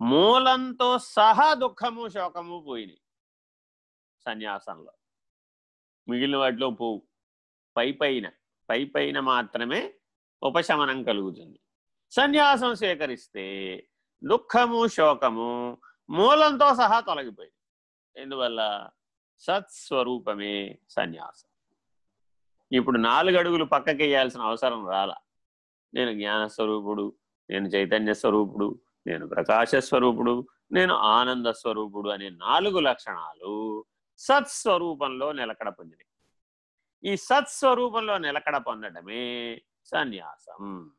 మూలంతో సహా దుఃఖము శోకము పోయినాయి సన్యాసంలో. మిగిలిన వాటిలో పోవు. పై పైన పై పైన మాత్రమే ఉపశమనం కలుగుతుంది. సన్యాసం స్వీకరిస్తే దుఃఖము శోకము మూలంతో సహా తొలగిపోయింది ఎందువల్ల? సత్స్వరూపమే సన్యాసం. ఇప్పుడు నాలుగు అడుగులు పక్కకి వేయాల్సిన అవసరం రాలా. నేను జ్ఞానస్వరూపుడు నేను చైతన్య స్వరూపుడు నేను ప్రకాశ స్వరూపుడు నేను ఆనంద స్వరూపుడు అనే నాలుగు లక్షణాలు సత్స్వరూపంలో నిలకడ పొందినవి. ఈ సత్స్వరూపంలో నిలకడ పొందడమే సన్యాసం.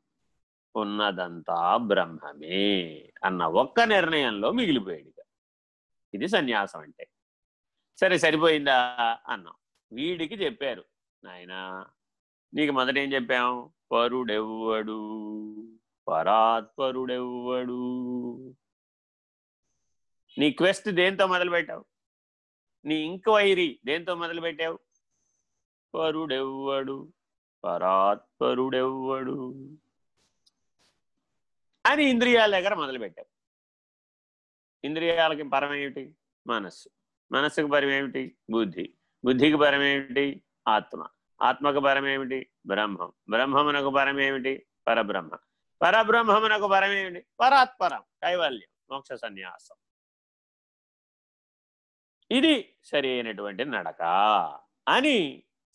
ఉన్నదంతా బ్రహ్మమే అన్న ఒక్క నిర్ణయంలో మిగిలిపోయాడు ఇది సన్యాసం అంటే. సరే సరిపోయిందా? అన్నాం. వీడికి చెప్పారు. నాయనా నీకు మొదట ఏం చెప్పాం? పరుడెవ్వడు. పరాత్పరుడెవ్వడు? నీ క్వెస్ట్ దేంతో మొదలు పెట్టావు నీ ఇంక్వైరీ దేంతో మొదలు పెట్టావు పరుడెవ్వడు పరాత్పరుడెవ్వడు అని ఇంద్రియాల దగ్గర మొదలుపెట్టావు. ఇంద్రియాలకి పరం ఏమిటి? మనస్సు. మనస్సుకు పరం ఏమిటి? బుద్ధి. బుద్ధికి పరం ఏమిటి? ఆత్మ. ఆత్మకు పరం ఏమిటి? బ్రహ్మం. బ్రహ్మమునకు పరం ఏమిటి? పరబ్రహ్మ. పరబ్రహ్మమునకు పరమేమిటి పరాత్పరం కైవల్యం మోక్ష సన్యాసం. ఇది సరి అయినటువంటి నడక అని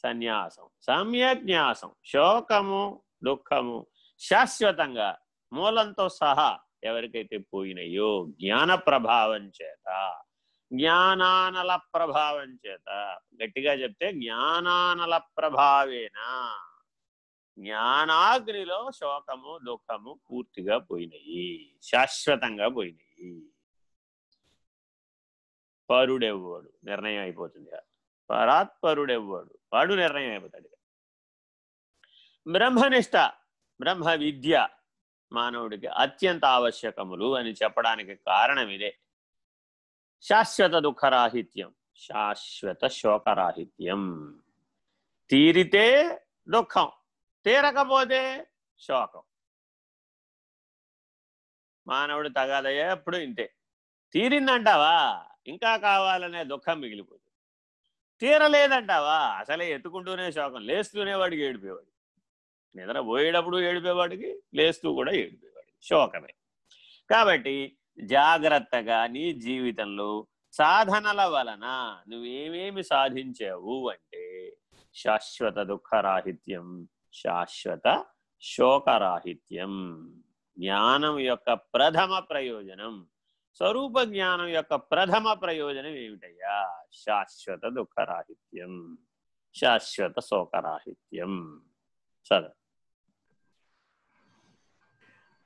సన్యాసం సమ్యజ్ఞాసం శోకము దుఃఖము శాశ్వతంగా మూలంతో సహా ఎవరికైతే పోయినాయో జ్ఞాన ప్రభావం చేత జ్ఞానానల ప్రభావం చేత గట్టిగా చెప్తే జ్ఞానానల ప్రభావేనా జ్ఞానాగ్నిలో శోకము దుఃఖము పూర్తిగా పోయినాయి శాశ్వతంగా పోయినాయి. పరుడెవ్వడు? నిర్ణయం అయిపోతుంది పరాత్పరుడెవ్వడు వాడు నిర్ణయం అయిపోతాడు బ్రహ్మనిష్ట బ్రహ్మ విద్య మానవుడికి అత్యంత ఆవశ్యకములు అని చెప్పడానికి కారణం ఇదే. శాశ్వత దుఃఖరాహిత్యం శాశ్వత శోకరాహిత్యం. తీరితే దుఃఖం. తీరకపోతే శోకం. మానవుడు తగాదయ్యే అప్పుడు ఇంతే. తీరిందంటావా? ఇంకా కావాలనే దుఃఖం మిగిలిపోతుంది తీరలేదంటావా? అసలే ఎత్తుకుంటూనే శోకం. లేస్తూనే వాడికి ఏడిపోయేవాడు. నిద్ర పోయేటప్పుడు ఏడిపోయేవాడికి లేస్తూ కూడా ఏడిపోయేవాడికి శోకమే. కాబట్టి జాగ్రత్తగా నీ జీవితంలో సాధనల వలన నువ్వేమేమి సాధించావు అంటే శాశ్వత దుఃఖరాహిత్యం. శాశ్వత శోకరాహిత్యం. జ్ఞానం యొక్క ప్రథమ ప్రయోజనం. స్వరూప జ్ఞానం యొక్క ప్రథమ ప్రయోజనం ఏమిటయ్యా? శాశ్వత దుఃఖరాహిత్యం. శాశ్వత శోకరాహిత్యం. చదువు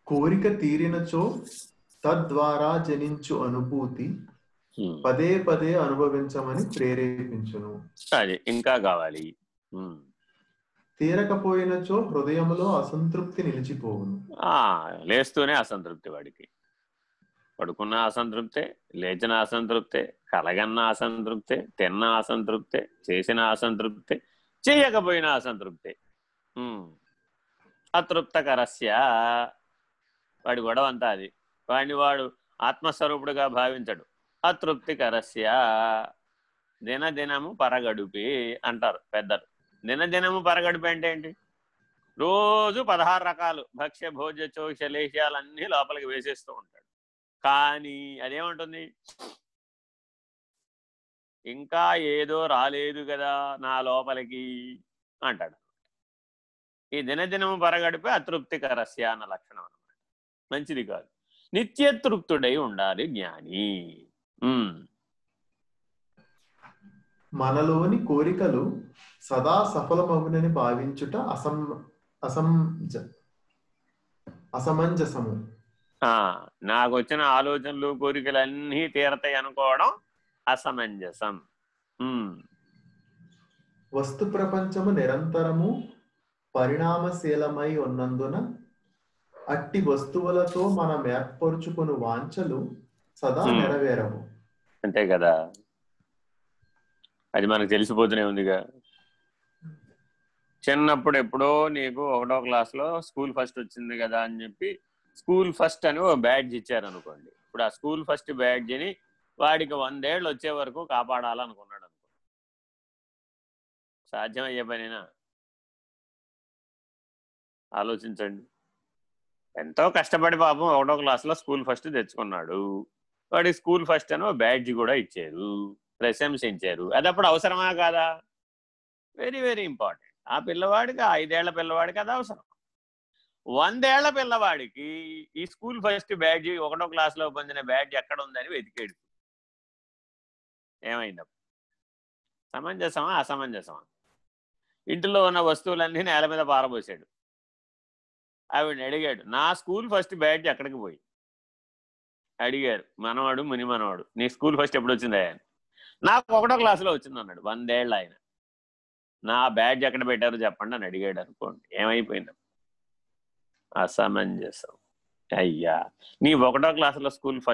కోరిక తీరినచో తద్వారా జనించు అనుభూతి. పదే పదే అనుభవించమని ప్రేరేపించును. అది ఇంకా కావాలి. తీరకపోయినచో హృదయంలో అసంతృప్తి నిలిచిపోవును. ఆ, లేస్తూనే అసంతృప్తి వాడికి. పడుకున్న అసంతృప్తే లేచిన అసంతృప్తే కలగన్న అసంతృప్తే తిన్న అసంతృప్తే చేసిన అసంతృప్తే చేయకపోయిన అసంతృప్తే. హ్మ్. అతృప్తకరస్య. వాడి గొడవ అంతా అది. వాడిని వాడు ఆత్మస్వరూపుడుగా భావించడు. అతృప్తికరస్య. దినదినము పరగడుపి అంటారు పెద్దలు. దినదినము పరగడుపు అంటే ఏంటి? రోజు పదహారు రకాలు భక్ష్య భోజ్య చోక్ష లేహ్యాలన్నీ లోపలికి వేసేస్తూ ఉంటాడు. కానీ అదేమంటుంది? ఇంకా ఏదో రాలేదు కదా నా లోపలికి అంటాడు. ఈ దినదినము పరగడిపే అతృప్తికరస్య అన్న లక్షణం అనమాట మంచిది కాదు. నిత్యతృప్తుడై ఉండాలి జ్ఞాని. ఉమ్, మనలోని కోరికలు సదా సఫలమగునని భావించుట అసం అసంజ అసమంజసము. నాకు వచ్చిన ఆలోచనలు కోరికలు అన్నీ తీరతాయి అనుకోవడం అసమంజసం. వస్తు ప్రపంచము నిరంతరము పరిణామశీలమై ఉన్నందున అట్టి వస్తువులతో మనం ఏర్పరుచుకుని వాంఛలు సదా. నెరవేరవు. అంతే కదా. అది మనకు తెలిసిపోతూనే ఉందిగా. చిన్నప్పుడు ఎప్పుడో నీకు ఒకటో క్లాస్లో స్కూల్ ఫస్ట్ వచ్చింది కదా అని చెప్పి స్కూల్ ఫస్ట్ అని ఓ బ్యాడ్జ్ ఇచ్చారనుకోండి. ఇప్పుడు ఆ స్కూల్ ఫస్ట్ బ్యాడ్జిని వాడికి వందేళ్ళు వచ్చే వరకు కాపాడాలనుకున్నాడు అనుకో. సాధ్యమయ్యే పనేనా? ఆలోచించండి. ఎంతో కష్టపడి పాపం ఒకటో క్లాస్లో స్కూల్ ఫస్ట్ తెచ్చుకున్నాడు. వాడి స్కూల్ ఫస్ట్ అని బ్యాడ్జ్ కూడా ఇచ్చారు. ప్రశంసించారు. అది అప్పుడు అవసరమా కాదా? Very very important. ఆ పిల్లవాడికి ఐదేళ్ళ పిల్లవాడికి అది అవసరం. వందేళ్ళ పిల్లవాడికి ఈ స్కూల్ ఫస్ట్ బ్యాడ్జ్ ఒకటో క్లాస్లో పొందిన బ్యాడ్జ్ ఎక్కడ ఉందని వెతికేడు. ఏమైంది సమంజసమా అసమంజసమా? ఇంటిలో ఉన్న వస్తువులన్నీ నేల మీద పారబోసాడు. ఆవిడని అడిగాడు నా స్కూల్ ఫస్ట్ బ్యాడ్జ్ ఎక్కడికి పోయి? అడిగారు మనవాడు ముని మనవాడు నీ స్కూల్ ఫస్ట్ ఎప్పుడు వచ్చిందా నాకు ఒకటో క్లాసులో వచ్చింది అన్నాడు. వందేళ్ళు ఆయన నా బ్యాడ్జ్ ఎక్కడ పెట్టారో చెప్పండి అని అడిగాడు అనుకోండి. ఏమైపోయింది. అసమంజసం. అయ్యా. నీ ఒకటో క్లాసులో స్కూల్ ఫస్ట్